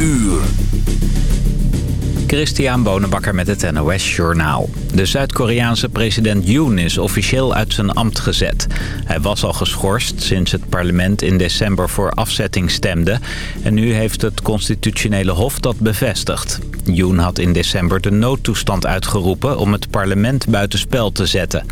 uur. Christian Bonenbakker met het NOS Journaal. De Zuid-Koreaanse president Yoon is officieel uit zijn ambt gezet. Hij was al geschorst sinds het parlement in december voor afzetting stemde. En nu heeft het constitutionele hof dat bevestigd. Yoon had in december de noodtoestand uitgeroepen om het parlement buitenspel te zetten.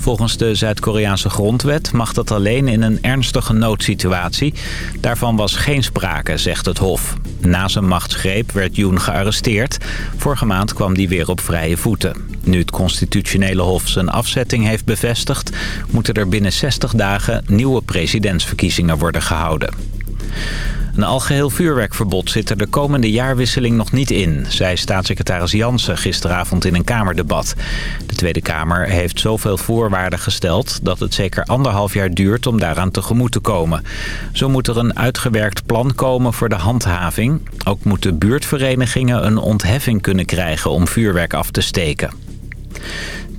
Volgens de Zuid-Koreaanse grondwet mag dat alleen in een ernstige noodsituatie. Daarvan was geen sprake, zegt het Hof. Na zijn machtsgreep werd Yoon gearresteerd. Vorige maand kwam hij weer op vrije voeten. Nu het constitutionele hof zijn afzetting heeft bevestigd... moeten er binnen 60 dagen nieuwe presidentsverkiezingen worden gehouden. Een algeheel vuurwerkverbod zit er de komende jaarwisseling nog niet in... zei staatssecretaris Jansen gisteravond in een Kamerdebat. De Tweede Kamer heeft zoveel voorwaarden gesteld... dat het zeker anderhalf jaar duurt om daaraan tegemoet te komen. Zo moet er een uitgewerkt plan komen voor de handhaving. Ook moeten buurtverenigingen een ontheffing kunnen krijgen om vuurwerk af te steken.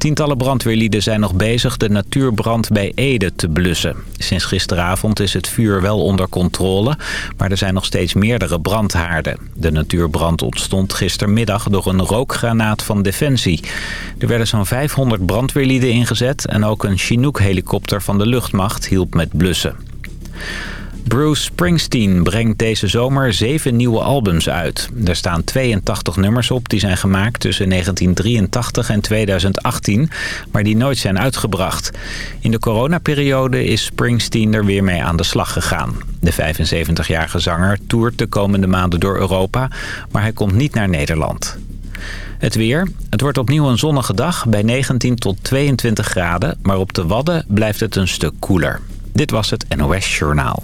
Tientallen brandweerlieden zijn nog bezig de natuurbrand bij Ede te blussen. Sinds gisteravond is het vuur wel onder controle, maar er zijn nog steeds meerdere brandhaarden. De natuurbrand ontstond gistermiddag door een rookgranaat van Defensie. Er werden zo'n 500 brandweerlieden ingezet en ook een Chinook-helikopter van de luchtmacht hielp met blussen. Bruce Springsteen brengt deze zomer zeven nieuwe albums uit. Er staan 82 nummers op die zijn gemaakt tussen 1983 en 2018, maar die nooit zijn uitgebracht. In de coronaperiode is Springsteen er weer mee aan de slag gegaan. De 75-jarige zanger toert de komende maanden door Europa, maar hij komt niet naar Nederland. Het weer. Het wordt opnieuw een zonnige dag bij 19 tot 22 graden, maar op de Wadden blijft het een stuk koeler. Dit was het NOS Journaal.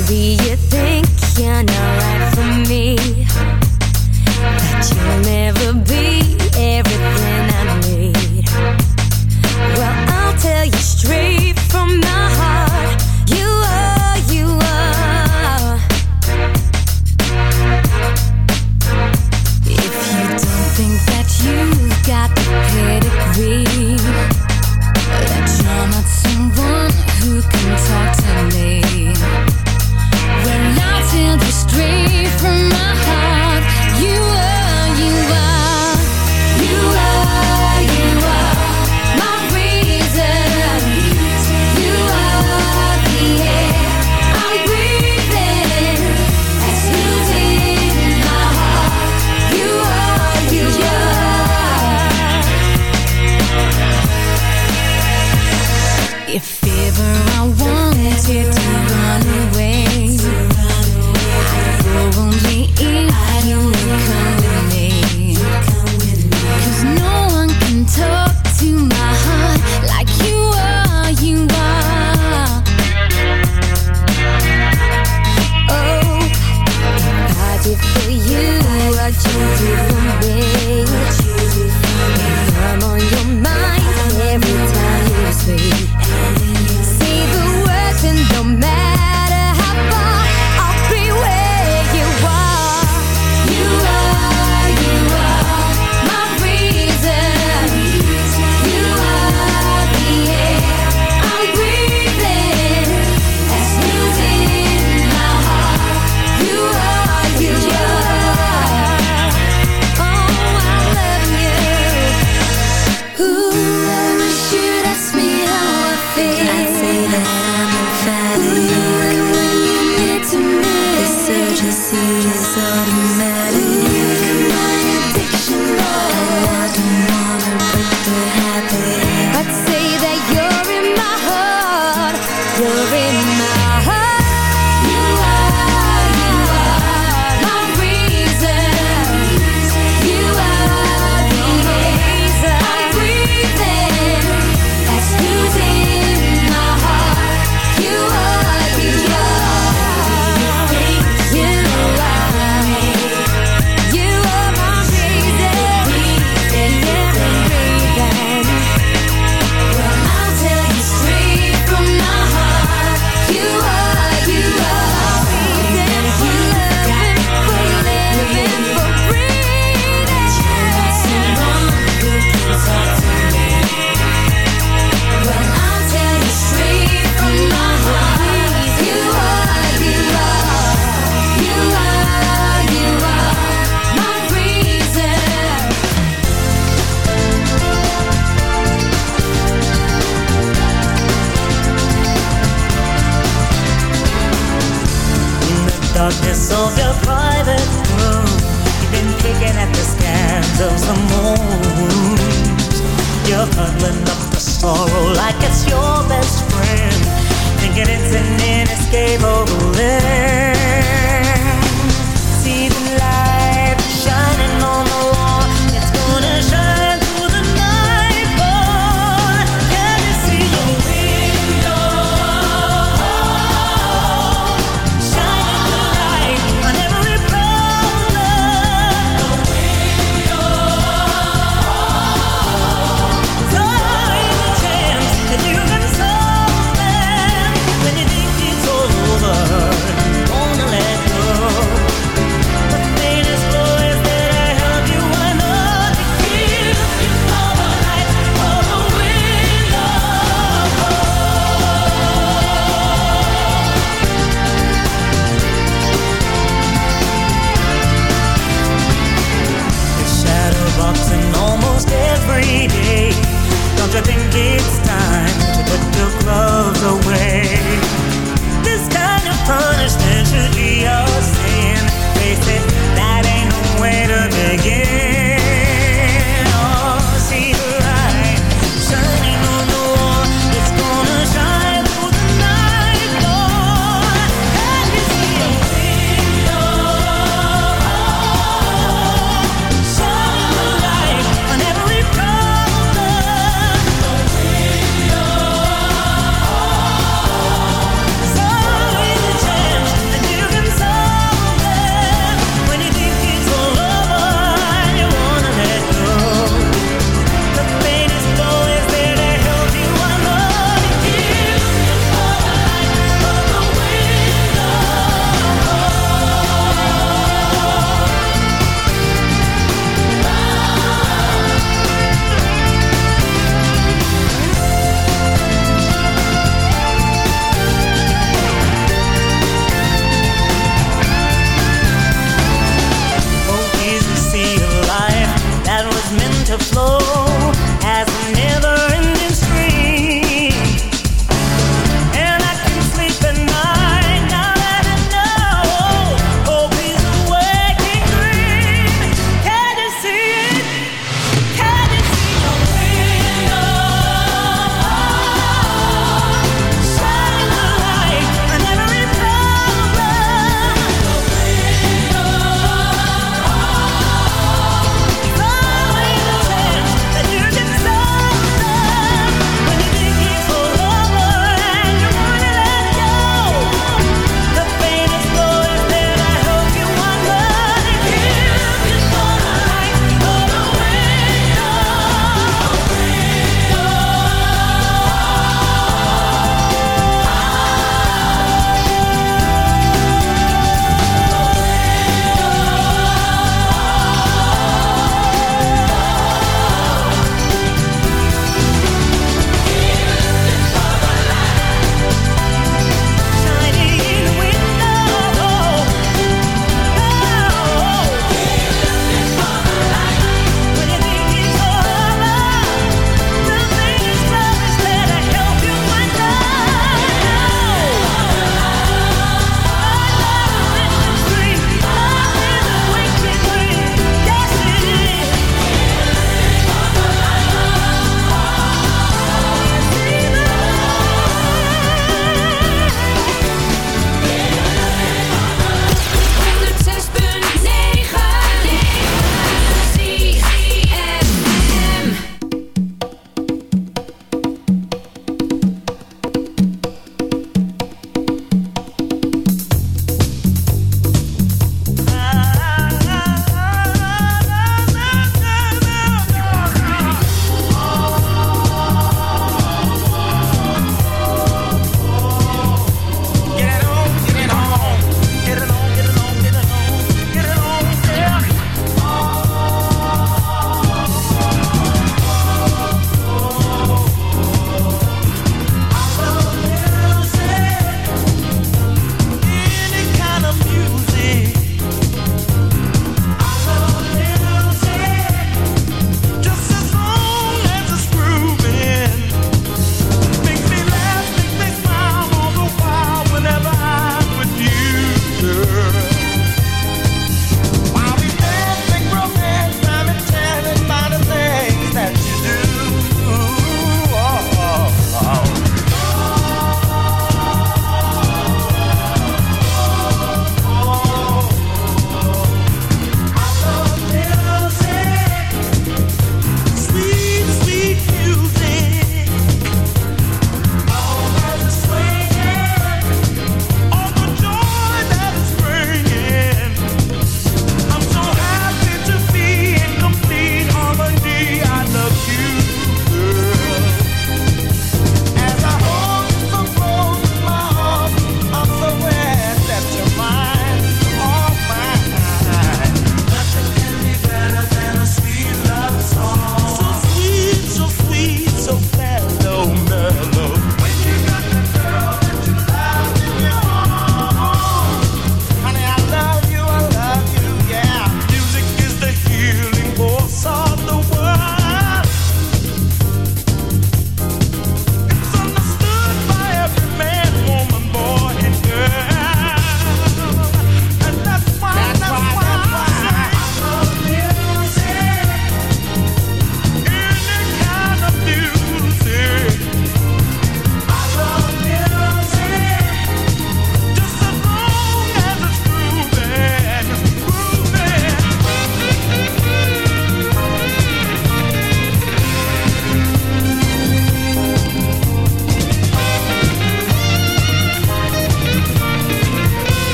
Maybe you think you're not right for me, that you'll never be everything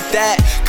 like that.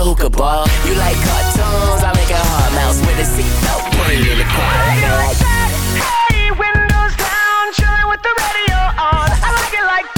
hookah bar. You like cartoons? I make a hard mouse with a seatbelt. Put it in the car. I like it like that. Hey, windows down, chilling with the radio on. I like it like that.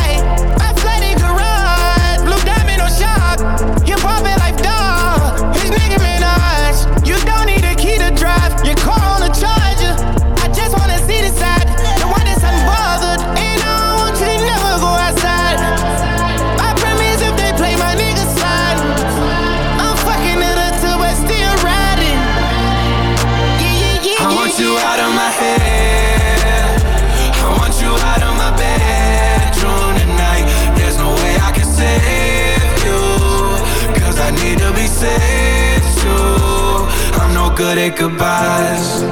good goodbyes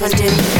Will